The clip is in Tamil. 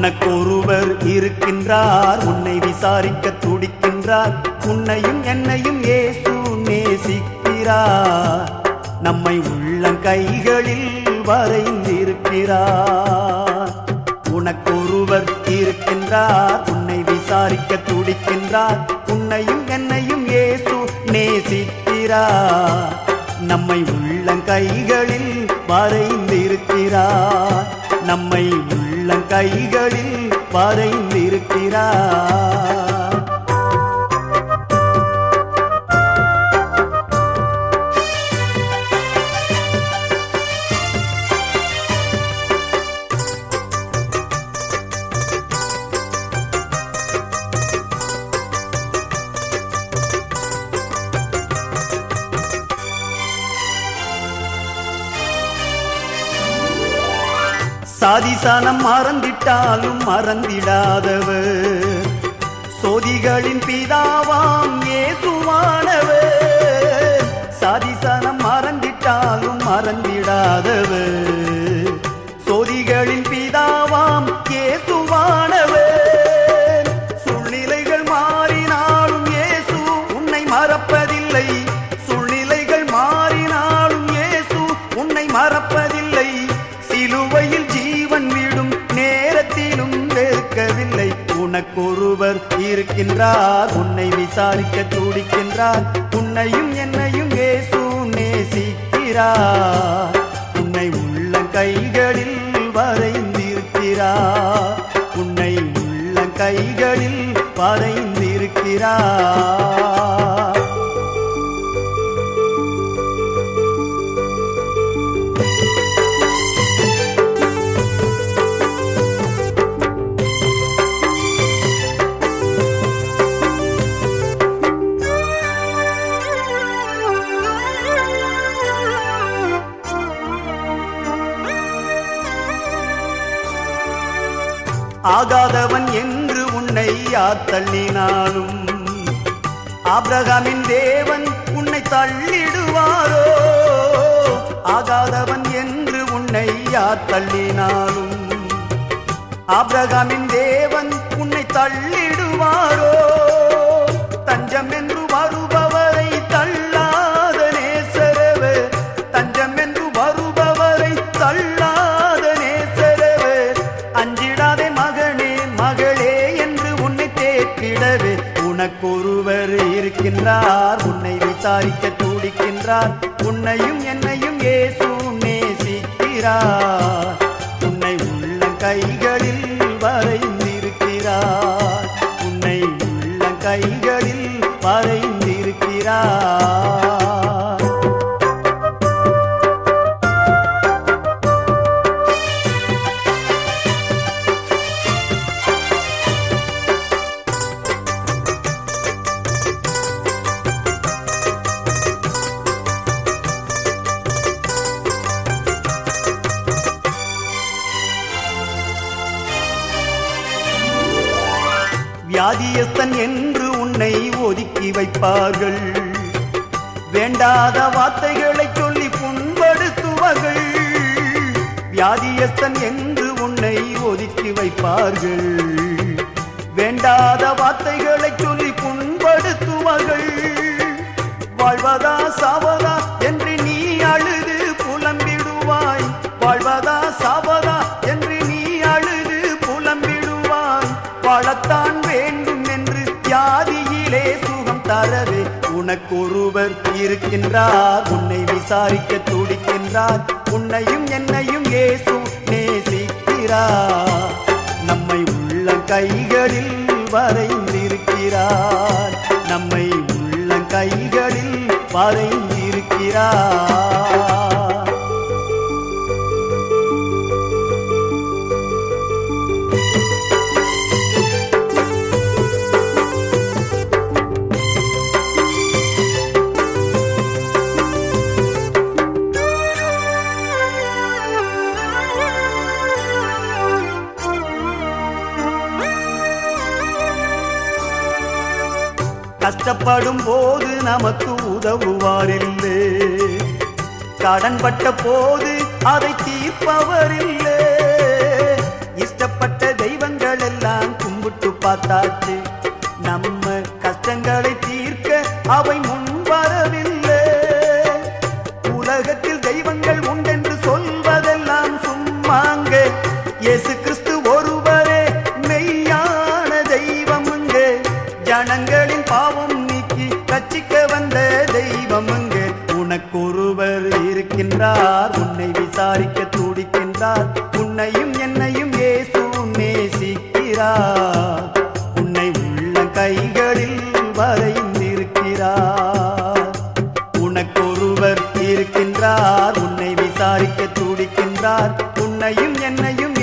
உனக்கு ஒருவர் இருக்கின்றார். உன்னை விசாரிக்க துடிக்கின்றார். உன்னையும் என்னையும் ஏசு நேசிக்கிறார். நம்மை உள்ளங்கைகளில் வரைந்திருக்கிறார். உனக்கொருவர் இருக்கின்றார். உன்னை விசாரிக்க துடிக்கின்றார். உன்னையும் என்னையும் ஏசு நேசிக்கிறார். நம்மை உள்ளங்கைகளில் வரைந்திருக்கிறார். நம்மை உள்ளங்கைகளில் வரைந்திருக்கிறார் சாதிசானம் மறந்திட்டாலும் மறந்திடாதவர். சோதிகளின் பிதாவாம் ஏசுவானவர் சாதிசானம் மறந்திட்டாலும் மறந்திடாதவர். சோதிகளின் பிதா இருக்கின்றார் உன்னை விசாரிக்க துடிக்கின்றார். உன்னையும் என்னையும் ஏசு நேசிக்கிறார். உன்னை உள்ள கைகளில் வரைந்திருக்கிறார். உன்னை உள்ள கைகளில் வரைந்திருக்கிறார். ஆகாதவன் என்று உன்னை யார் தள்ளினாலும்? ஆபிரகாமின் தேவன் உன்னை தள்ளிடுவாரோ? ஆகாதவன் என்று உன்னை யார் தள்ளினாலும்? ஆபிரகாமின் தேவன் உன்னை தள்ளிடுவாரோ? தேற்றிடவே உனக்கொருவர் இருக்கின்றார். உன்னை விசாரிக்க துடிக்கின்றார். உன்னையும் என்னையும் ஏசு நேசிக்கிறார். உன்னை உள்ள கைகளில் வரைந்திருக்கிறார். உன்னை உள்ள கைகளில் வரைந்திருக்கிறார். வியாதியஸ்தன் என்று உன்னை ஒதுக்கி வைப்பார்கள். வேண்டாத வார்த்தைகளை சொல்லி புண்படுத்துவார்கள். வியாதியஸ்தன் என்று உன்னை ஒதுக்கி வைப்பார்கள். வேண்டாத வார்த்தைகளை சொல்லி புண்படுத்துவார்கள். வாழ்வதா சாவதா என்று நீ அழுது புலம்பிடுவாய். வாழ்வதா சாவதா என்று நீ அழுது புலம்பிடுவாய். வாழத்தா தரவே. உனக்கொருவர் இருக்கின்றார். உன்னை விசாரிக்க துடிக்கின்றார். உன்னையும் என்னையும் ஏசு நேசிக்கிறார். நம்மை உள்ள கைகளில் வரைந்திருக்கிறார். நம்மை உள்ள கைகளில் வரைந்திருக்கிறார். கஷ்டப்படும் போது நமக்கு உதவுவாரில்லே. கடன்பட்ட போது அதை தீர்ப்பவரில்லை. இஷ்டப்பட்ட தெய்வங்கள் எல்லாம் கும்பிட்டு பார்த்தாச்சு. நம்ம கஷ்டங்களை தீர்க்க அவை முன் வரவில்லை உலகத்தில் தெய்வங்கள் உண்டென்று சொல்வதெல்லாம் சும்மாங்க. எசுக்கு துடிக்கின்றார் உன்னை விசாரிக்க துடிக்கின்றார். உன்னையும் என்னையும் ஏசு நேசிக்கிறார். உன்னை உள்ள கைகளில் வரைந்திருக்கிறார் உனக்கொருவர் இருக்கின்றார். உன்னை விசாரிக்க துடிக்கின்றார். உன்னையும் என்னையும்